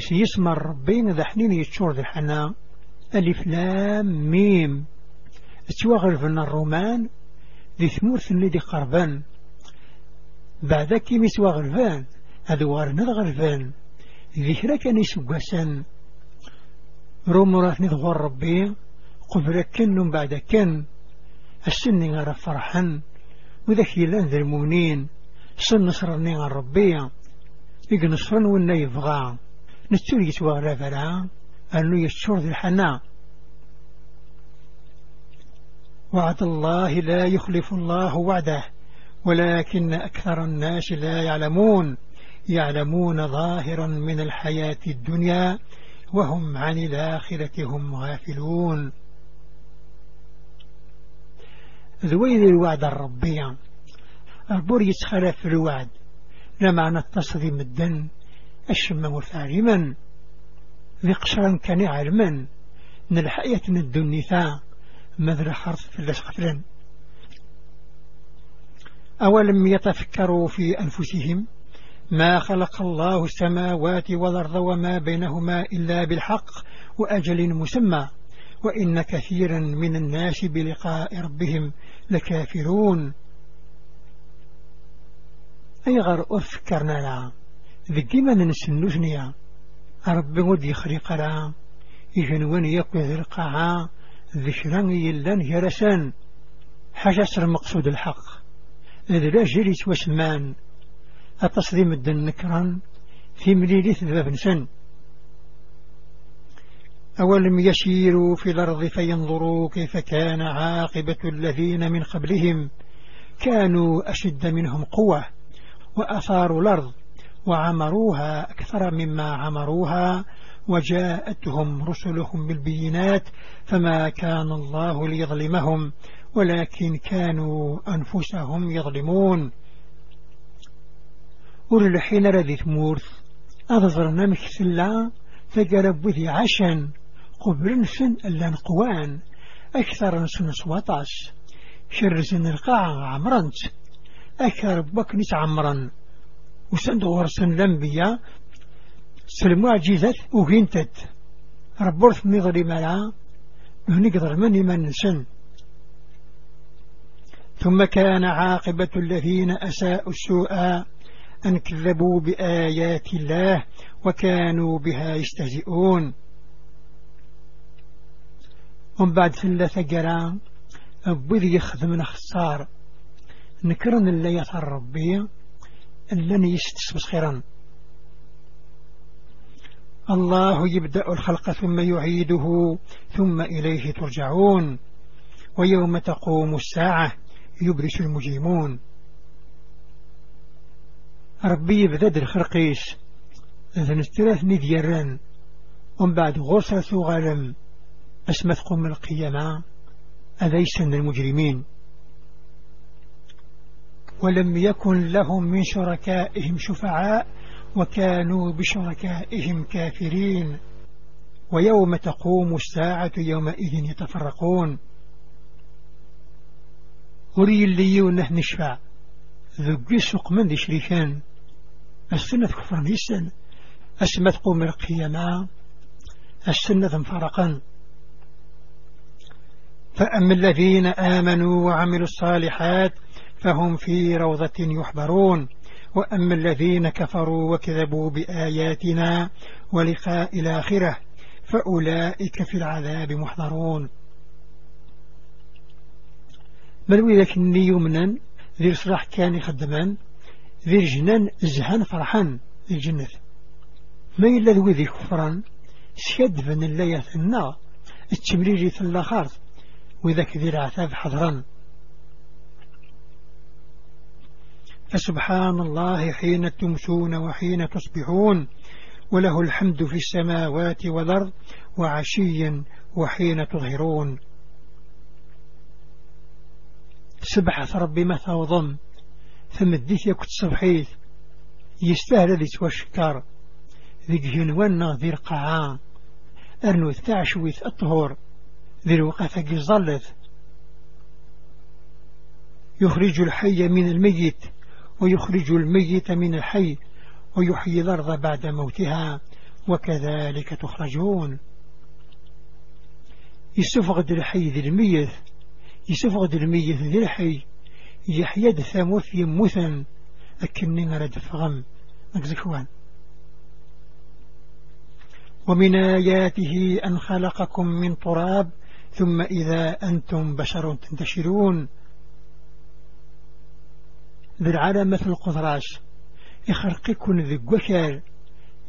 سيسمر بين ذحنين يتشور ذي الحنا؟ ألف لام ميم. اتواغل الرومان ذي ثمورث اللي دي قربان. بعد كيمي سوا غرفان هذا وارنا غرفان ذكرى كان يسوقسان روم راه نظهر ربي قبل كن بعد كن. السن غير فرحا وذاك يلان ذا المؤمنين سن نصرني غير ربي. يق نصرن ونا يبغى نتولي يتوى رافلا أنه يشور ذي الحنا وعد الله لا يخلف الله وعده ولكن أكثر الناس لا يعلمون. يعلمون ظاهرا من الحياة الدنيا وهم عن الآخرة هم غافلون. ذويذ الوعد الربيع. البور يتخلف الوعد لمعنى التصديم الدن. الشم مفعلما ذي قشرا كان علما من الدنيا ماذا حرص في اللسقفلن أولم يتفكروا في أنفسهم ما خلق الله السماوات والأرض وما بينهما إلا بالحق وأجل مسمى وإن كثيرا من الناس بلقاء ربهم لكافرون. أي غير أفكرنا لها ذكي من نسنوثنيا ربي ود يخرق لها يجنون يقوذ القاعة. ذكران يلان هرسان حاجة سر مقصود الحق. لا جري واسمان التصديم الدن نكرا في مليلة باب نسن أولم يسيروا في الأرض فينظروا كيف كان عاقبة الذين من قبلهم. كانوا أشد منهم قوة وأثاروا الأرض. وعمروها أكثر مما عمروها وجاءتهم رسلهم بالبينات فما كان الله ليظلمهم ولكن كانوا أنفسهم يظلمون. وللحين رذي ثمورث أظهرنا مكسلا فقرب بذي عشان قبل نسن ألا نقوان أكثر نسن سواطاس شرزن القاعة عمرنت أكثر بكنس عمرا وسندغور سن الأنبياء سلمعجزة وغنتت ربورث نظري ملا. نقدر مني من نسن ثم كان عاقبة الذين أساءوا السوء أن كذبوا بآيات الله وكانوا بها يستهزئون. ومن بعد ثلاثة قرام أبوذ يخدم خسار نكرن اللي يطر ربي يستسبس خيرا الله يبدأ الخلق ثم يعيده ثم إليه ترجعون. ويوم تقوم الساعة يبرش المجيمون ربي يبدد الخرقيس. إذن الثلاث نديران ومن بعد غصة غالم أسمث قم القيامة. أليس من المجرمين؟ ولم يكن لهم من شركائهم شفعاء وكانوا بشركائهم كافرين. ويوم تقوم الساعة يومئذ يتفرقون. وري اللي يونه نشفع. ذقي سوق من ذي شريكان السنة كفران السن أسمت قوم القيامة. السنة انفرقا. فأما الذين آمنوا وعملوا الصالحات فهم في روضة يحبرون. وأما الذين كفروا وكذبوا بآياتنا ولقاء الآخرة فأولئك في العذاب محضرون. ملوي الني يمنا ذي صلاح كان يخدمان. ذي الجنان زهان فرحان. ذي الجنة. ما إلا ذوي ذي كفران. سيد بن اللية النا التمريري في الآخر. وذاك ذي العذاب حضرا فسبحان الله حين تمسون وحين تصبحون وله الحمد في السماوات والأرض وعشيا وحين تظهرون. سبحة ربي ما ثوضم ثم الديث يكت صبحيث يستاهل ذي توشكر ذي جنوانا ذي القاعة أرنو التعشويث الطهور ذي الوقافة ظلت يخرج الحي من الميت ويخرج الميت من الحي ويحيي الأرض بعد موتها وكذلك تخرجون. يسفغد الحي ذي الميت يسفغد الميت ذي الحي يحيد ثاموث يموثا أكني نرد فغم أكزكوان ومن آياته أن خلقكم من تراب ثم إذا أنتم بشر تنتشرون. ذي العالمة القدراش يخرقكم ذي القشار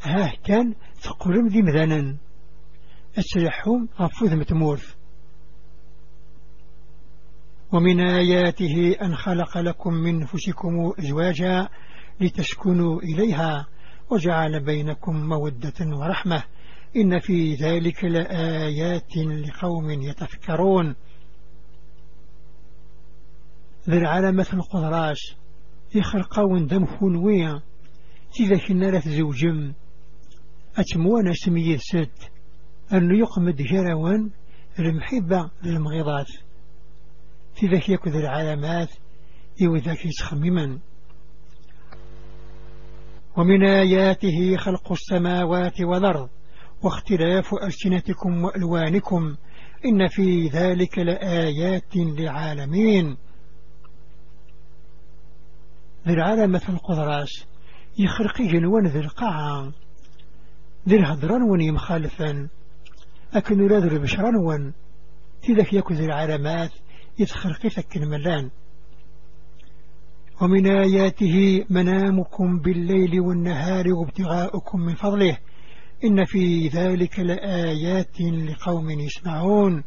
ها كان تقرم ذي مذانا أسلحهم غفوذ متمورث. ومن آياته أن خلق لكم من نفسكم أزواجا لتسكنوا إليها وجعل بينكم مودة ورحمة. إن في ذلك لآيات لقوم يتفكرون. ذي العلامة القدراش يخلقون دم خنوية إذا كنا لا تزوجم. أتموانا سمية ست أن يقمد جروان المحبة للمغيضات. في ذاك يكذ العلامات إو ذاك يتخمما ومن آياته خلق السماوات والأرض واختلاف ألسنتكم وألوانكم. إن في ذلك لآيات للعالمين. ذي العالمة القدراس يخرق جنوان ذي القاعة. ذي الهدران وني مخالفا. أكن ولاد البشران ون. تذك يكو ذي العلامات. يتخرق فك الملان. ومن آياته منامكم بالليل والنهار وابتغاؤكم من فضله. إن في ذلك لآيات لقوم يسمعون.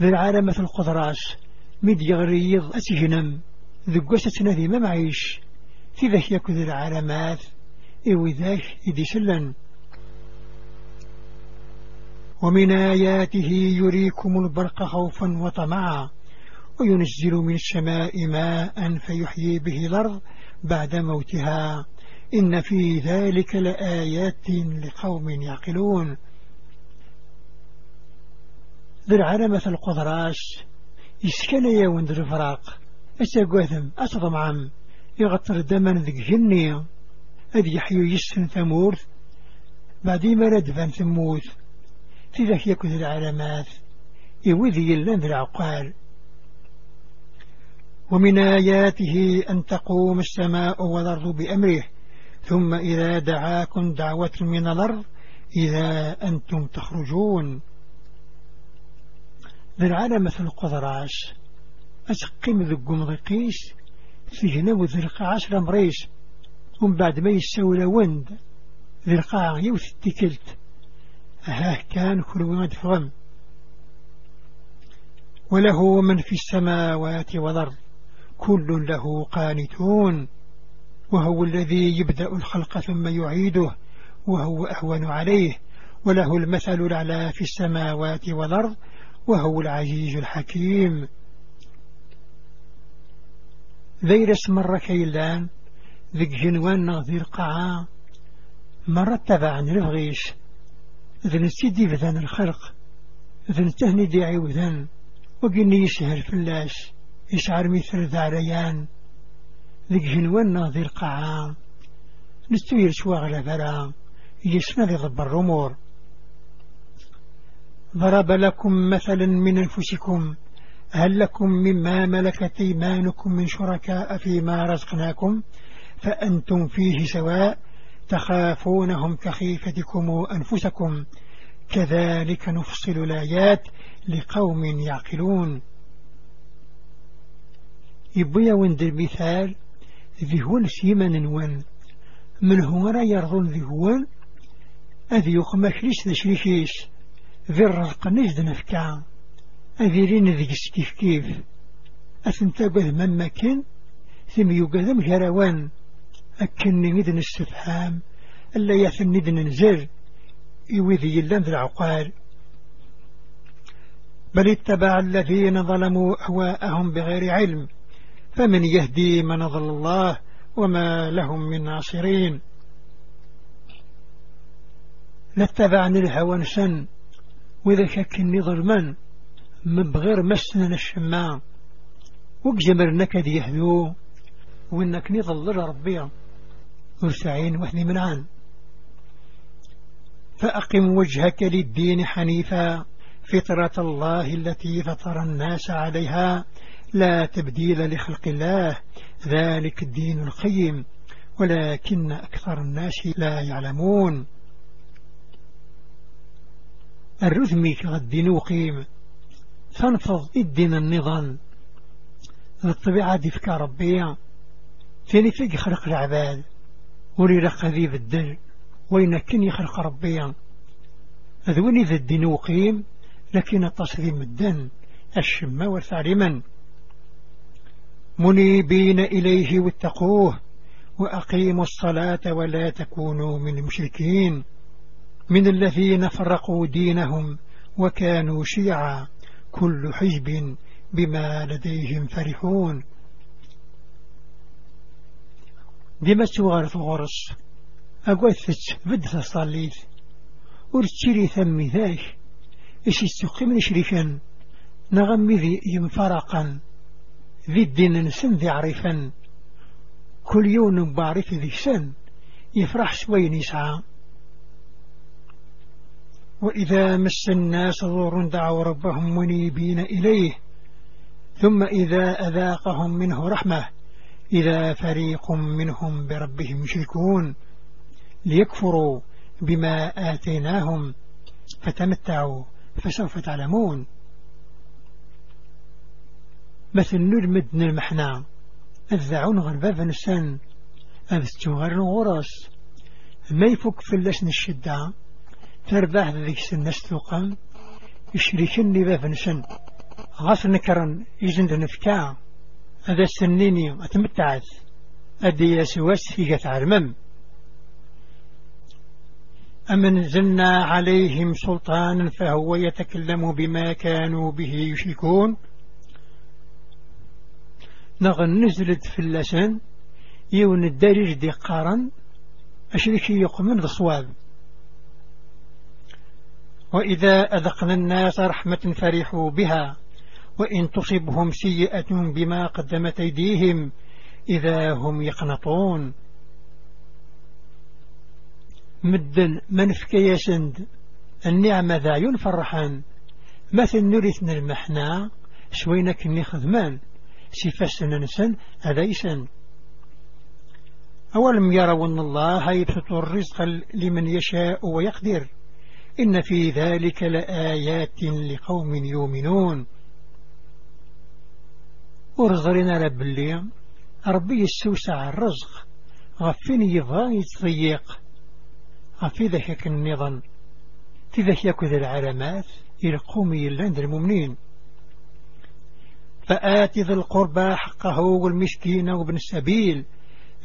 ذي العالمة القدراس مد يغريض أتجنم ذقوسة نذي ما معيش. في ذاك يكو ذي العلامات إو ذاك إذي سلن. ومن آياته يريكم البرق خوفا وطمعا وينزل من السماء ماء فيحيي به الأرض بعد موتها. إن في ذلك لآيات لقوم يعقلون. ذي العلمة القدراش يسكن يوند الفراق. أساقوثم أصدم عم يغطر دما ذك جنية أذ يحيو يسن ثمورث. بعدين ما ردفن ثموث. في ذاك يكون العلامات. يوذي اللن العقال ومن آياته أن تقوم السماء والأرض بأمره. ثم إذا دعاكم دعوة من الأرض إذا أنتم تخرجون. ذي العالمة القدراش. أتقيم ذي القمضقيس في جنو ذي القاع عشر مريش ومن بعد ما يستولى وند ذي القاع يوث التكلت. ها كان كل واد فغم وله من في السماوات والأرض كل له قانتون. وهو الذي يبدأ الخلق ثم يعيده وهو أهون عليه. وله المثل الأعلى في السماوات والأرض وهو العزيز الحكيم. ذيرس مرة كيلان ذيك جنوان نغذير قاعة مرة عن رفغيش ذن سيدي بذان الخلق ذن تهني دي وذن وقني يسهر فلاش يشعر مثل ذا ريان. ذيك جنوان نغذير قاعة نستوير شواغ فلا يسمى ذي ضب الرمور. ضرب لكم مثلا من أنفسكم هل لكم مما ملكت إيمانكم من شركاء فيما رزقناكم؟ فأنتم فيه سواء تخافونهم كخيفتكم أنفسكم. كذلك نفصل الآيات لقوم يعقلون. يبويا وند المثال هو سيمن ون من هو را يرضون ذي هو أذي يقمك ليش ذي الرزق نجد نفكا. أذيرين ذي كيف كيف. أثنتا قذ من مكان. ثم يقذم جروان أكني ندن استفهام ألا يثن ندن نزل يوذي اللمذ العقال بل اتبع الذين ظلموا أهواءهم بغير علم. فمن يهدي من ظل الله وما لهم من ناصرين. لاتبعني الهوى نسن وإذا شكني ظلما من؟ بغير مسنا الشماء. وقجمر نكد يهدو وإنك نظل ربي. ورسعين وحني منعان. فأقم وجهك للدين حنيفا. فطرة الله التي فطر الناس عليها. لا تبديل لخلق الله. ذلك الدين القيم. ولكن أكثر الناس لا يعلمون. الرثمي كغدين وقيم تنفض الدين النظام الطبيعة دي فكا ربية ثاني فيك خلق العباد. ولي رق ذي بالدل وين كن يخلق ربيا أذوني ذا الدين وقيم لكن التصريم الدن الشمة والثعلما منيبين إليه واتقوه. وأقيموا الصلاة ولا تكونوا من المشركين. من الذين فرقوا دينهم وكانوا شيعا كل حزب بما لديهم فرحون. ديما تغار غرس أقول ثت بدت صليت ورتشري ثمي ذاك إيش يستقيم شريكا نغمي ذي ينفرقا ذي الدين نسن ذي عرفا كل يوم بعرف ذي سن يفرح شوي يسعى وإذا مس الناس ضر دعوا ربهم منيبين إليه ثم إذا أذاقهم منه رحمة إذا فريق منهم بربهم يشركون ليكفروا بما آتيناهم فتمتعوا فسوف تعلمون. مثل نرمد المحنى الذعون غرباب نسان أذتو غير الغرس. ما يفك اللسن الشدة؟ تربح ذيك الناس ثقا يشركني باب نسن. غاف نكرا يزند نفكا. هذا السنيني أتمتعت. أدي يسواس في قطع المم أم نزلنا عليهم سلطانا فهو يتكلم بما كانوا به يشركون. نغن نزلت في اللسان يون الدارج دي قارن أشركي يقمن الصواب وإذا أذقنا الناس رحمة فرحوا بها وإن تصبهم سيئة بما قدمت أيديهم إذا هم يقنطون. مدن من فكي سند النعمة ذا ينفرحان. مثل نرثنا المحنا شوينك كني خدمان سفاسنا نسن هذا يسن. أولم يروا أن الله يبسط الرزق لمن يشاء ويقدر. إن في ذلك لآيات لقوم يؤمنون. ورزرنا لبلي ربي يستوسع الرزق غفين يبغى يتضيق غفي ذاك النظام تذاك يكذ العلامات إلى قوم يلاند المؤمنين. فآت ذي القربى حقه والمسكين وابن السبيل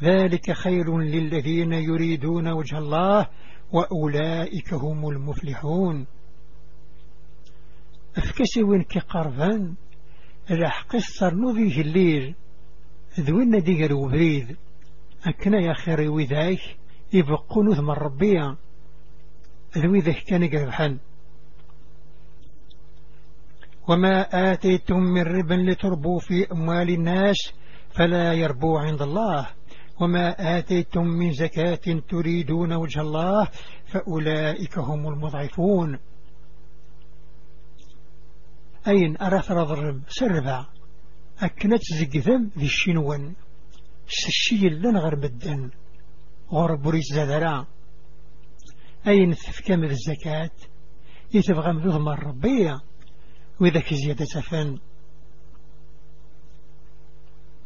ذلك خير للذين يريدون وجه الله وأولئك هم المفلحون. أفكسي وين كقرفان راح قصر نوذيه الليل ذوين ديقر وبريد أكنا يا خيري وذاك يبقون ثم الربيع ذوي ذاك كان قربحان وما آتيتم من ربا لتربوا في أموال الناس فلا يربو عند الله. وما آتيتم من زكاة تريدون وجه الله فأولئك هم المضعفون. أين أرث رضرم سربع. أكنت زقثم ذي الشنوان سشي لن غرب الدن. غرب ريس زادرا أين تفكم الزكاة؟ يتبغى مذوذ الربية وذاك زيادة فن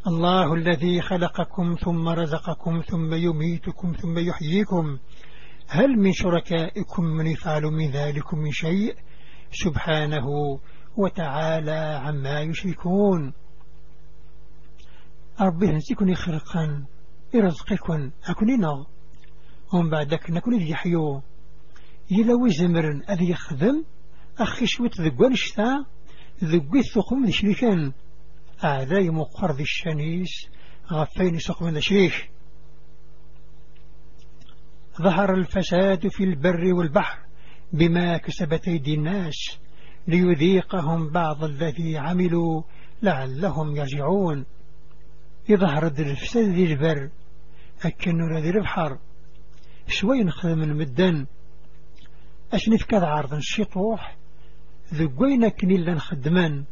الله الذي خلقكم ثم رزقكم ثم يميتكم ثم يحييكم. هل من شركائكم من يفعل من ذلك من شيء؟ سبحانه وتعالى عما يشركون. ربي نسيكني خلقا يرزقكم أكونينا ومن بعدك نكون ذي حيو. إلا وزمر أذي يخدم أخي شويت ذقوان شتا ذقوي الثقم ذي شريكان. أعداي مقر ذي الشانيس غفين سقم شريك ظهر الفساد في البر والبحر بما كسبت أيدي الناس ليذيقهم بعض الذي عملوا لعلهم يرجعون. يظهر الفساد ذي البر أكنوا ذي البحر شوي نخدم المدن. أش نفكذ عرض الشطوح ذقوينا كنيلا نخدمان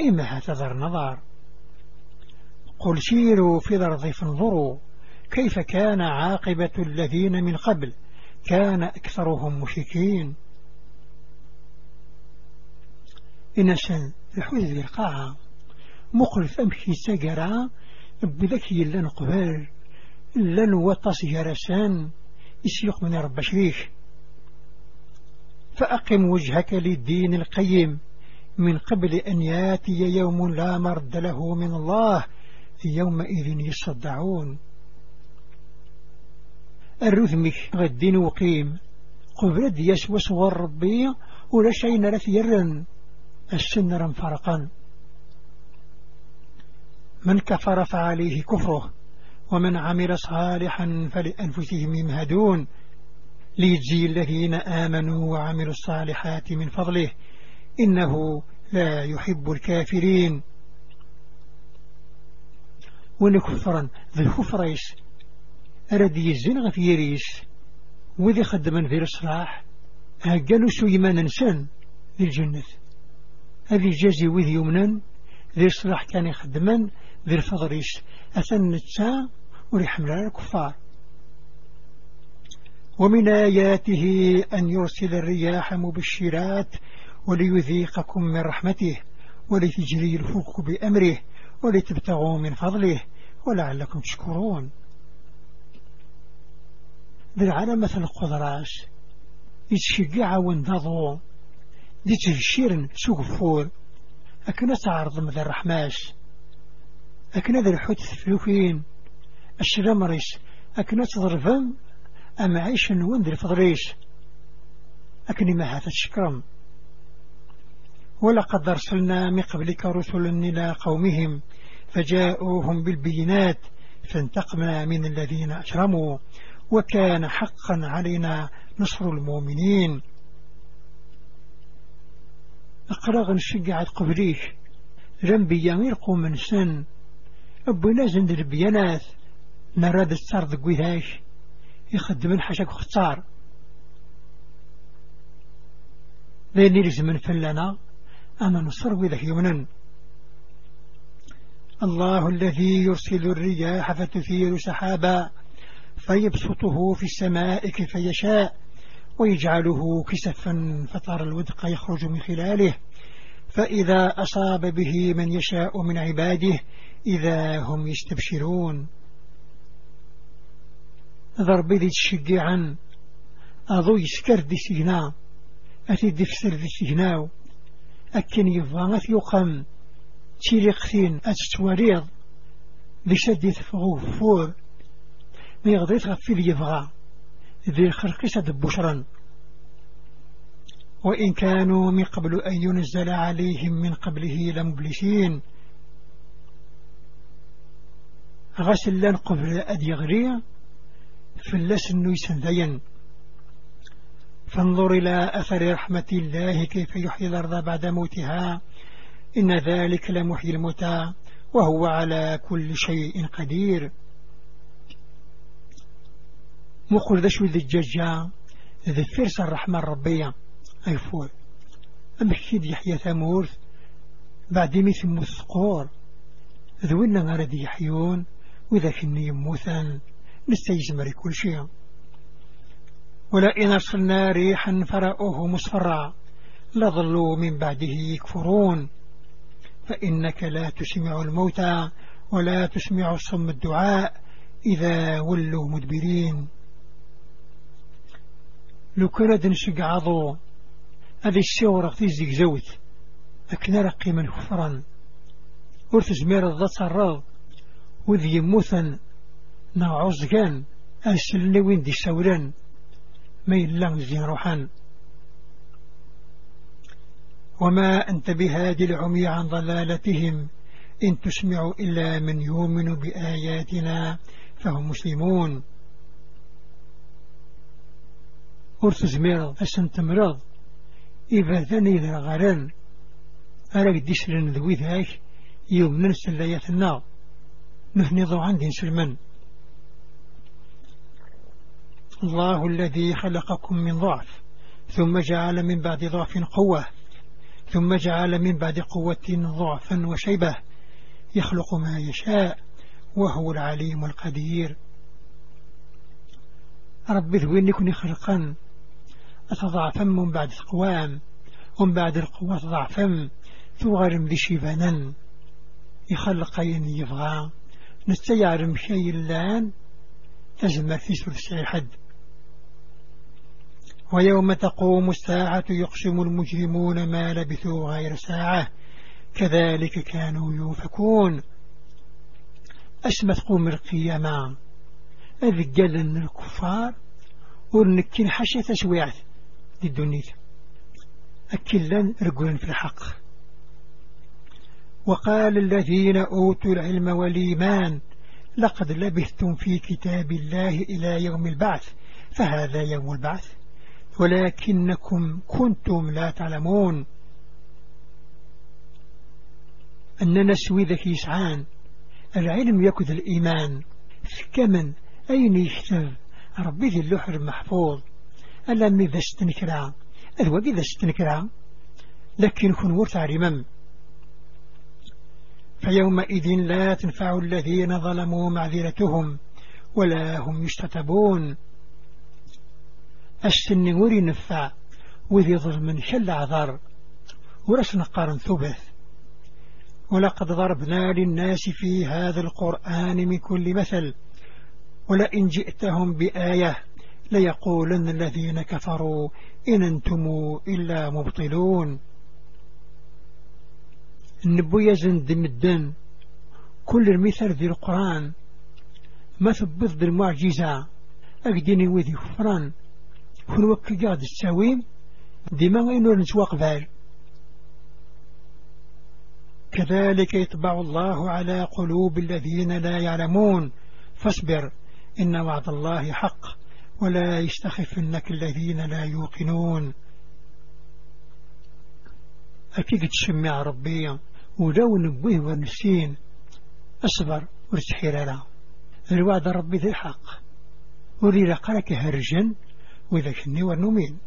إما هتذر نظر. قل سيروا في الأرض فانظروا كيف كان عاقبة الذين من قبل. كان أكثرهم مشركين. إن سن الحوذ القاعة مخلف أمشي سجرا بذكي لن قبال لن وطس يسيق من رب شريك فأقم وجهك للدين القيم. من قبل أن ياتي يوم لا مرد له من الله يومئذ يصدعون. الرثمك غدين وقيم. قبرد يسوس والربي ولا شيء نرث يرن. فرقا من كفر فعليه كفره ومن عمل صالحا فلأنفسهم يمهدون. ليجزي الذين آمنوا وعملوا الصالحات من فضله إنه لا يحب الكافرين. ونكفرا ذي الكفريس أرد يزن في يريس وذي خدما في الصلاح هقالوا سيمان نسان ذي الجنة هذه جازي وذي يمنا ذي الصلاح كان يخدما ذي الفضريس أثن نتسا وليحمل الكفار. ومن آياته أن يرسل الرياح مبشرات. وليذيقكم من رحمته ولتجري الفلك بأمره ولتبتغوا من فضله ولعلكم تشكرون. ذي العالم مثل القدراس يتشجع وانتظوا دي تهشير سوقفور أكنا تعرض مذا الرحماش أكنا ذي الحوت الثلوكين الشرمريس أكنا تضرفهم أما عيش وندر الفضريش أكني ما هذا الشكرم. ولقد أرسلنا من قبلك رسلا إلى قومهم فجاءوهم بالبينات فانتقمنا من الذين أجرموا وكان حقا علينا نصر المؤمنين. أقرأ نشجع قبليك ذنبي يميرقوا من سن. أبونا زند البيانات نراد السرد قويهاش. يخدم حشك اختار لين يلزم فلنا. أنا نصر وذا يمنا الله الذي يرسل الرياح فتثير سحابا فيبسطه في السماء كيف يشاء ويجعله كسفا فترى الودق يخرج من خلاله. فإذا أصاب به من يشاء من عباده إذا هم يستبشرون. ضربي ذي تشجعا أضو يسكر دي سجنا أتي دفسر دي سجناو أكن يفضى يقام. تيري قثين أتتوريض لشدي تفغو فور. ميغضي تغفي لي يبغى ذي الخرقسة بشرا وإن كانوا من قبل أن ينزل عليهم من قبله لمبلسين غسل لن قبل أدي غرية فلس النويسن ذين فانظر إلى أثر رحمة الله كيف يحيي الأرض بعد موتها. إن ذلك لمحيي الموتى وهو على كل شيء قدير. مخر ذا شو ذي الججا ذي فرس الرحمة الربية أي فور أمحيد يحيى ثمورث بعد مثل مثقور ذوينا غرد يحيون وإذا كني يموثان نستيزمر كل شيء. ولئن أرسلنا ريحا فرأوه مصفرا لظلوا من بعده يكفرون. فإنك لا تسمع الموتى ولا تسمع صم الدعاء إذا ولوا مدبرين. كان دنشق عضو. هذه الشورة تيزيك زوت. أكنا رقي من كفرا. ورث زمير الضغط الرض. وذي يموثا نعوز كان. أسلني وين دي سوران ما يلان زين روحان. وما أنت بهادي العمي عن ضلالتهم إن تسمع إلا من يؤمن بآياتنا فهم مسلمون. ورث زمير أسن تمرض إذا ثاني ذا غران أراك ديسلن ذوي ذاك يوم نرسل لياتنا نفنض عندي سلمان الله الذي خلقكم من ضعف ثم جعل من بعد ضعف قوة ثم جعل من بعد قوة ضعفا وشيبة يخلق ما يشاء وهو العليم القدير. رب ذوين يكون خلقا أتضعفا من بعد القوام ومن بعد القوة ضعفا ثغر ذي شيبانا. يخلق ين يبغى نستيعر شيء اللان تزمر في سلسة حد. ويوم تقوم الساعة يقسم المجرمون ما لبثوا غير ساعة. كذلك كانوا يوفكون. أسمى تقوم القيامة. أذقل الكفار. ورنكين حشة تسويعت للدنيا. أكلا رقلا في الحق. وقال الذين أوتوا العلم والإيمان لقد لبثتم في كتاب الله إلى يوم البعث. فهذا يوم البعث. ولكنكم كنتم لا تعلمون أننا سوي ذكي يسعان العلم يكد الإيمان. كمن؟ أين يكتب ربي ذي اللوح المحفوظ. ألا ماذا استنكرا؟ أذوى بذا استنكرا؟ لكن كن ورث رمم. فيومئذ لا تنفع الذين ظلموا معذرتهم ولا هم يشتتبون. السن وري نفع وذي ظلم شل عذر ورسن قارن ثبث ولقد ضربنا للناس في هذا القرآن من كل مثل ولئن جئتهم بآية ليقولن الذين كفروا إن أنتم إلا مبطلون. النبو يزن دمدن كل المثل ذي القرآن ما ثبت المعجزة أقدني وذي فران كن وكي قاد الساويم ديما غينور نسواق فال كذلك يطبع الله على قلوب الذين لا يعلمون. فاصبر إن وعد الله حق ولا يستخفنك الذين لا يوقنون. أكيد تشمع ربي ولو نبوه ونسين. أصبر ورتحير له الوعد ربي ذي الحق. ولي لقرك هرجا وإذا كني ونمين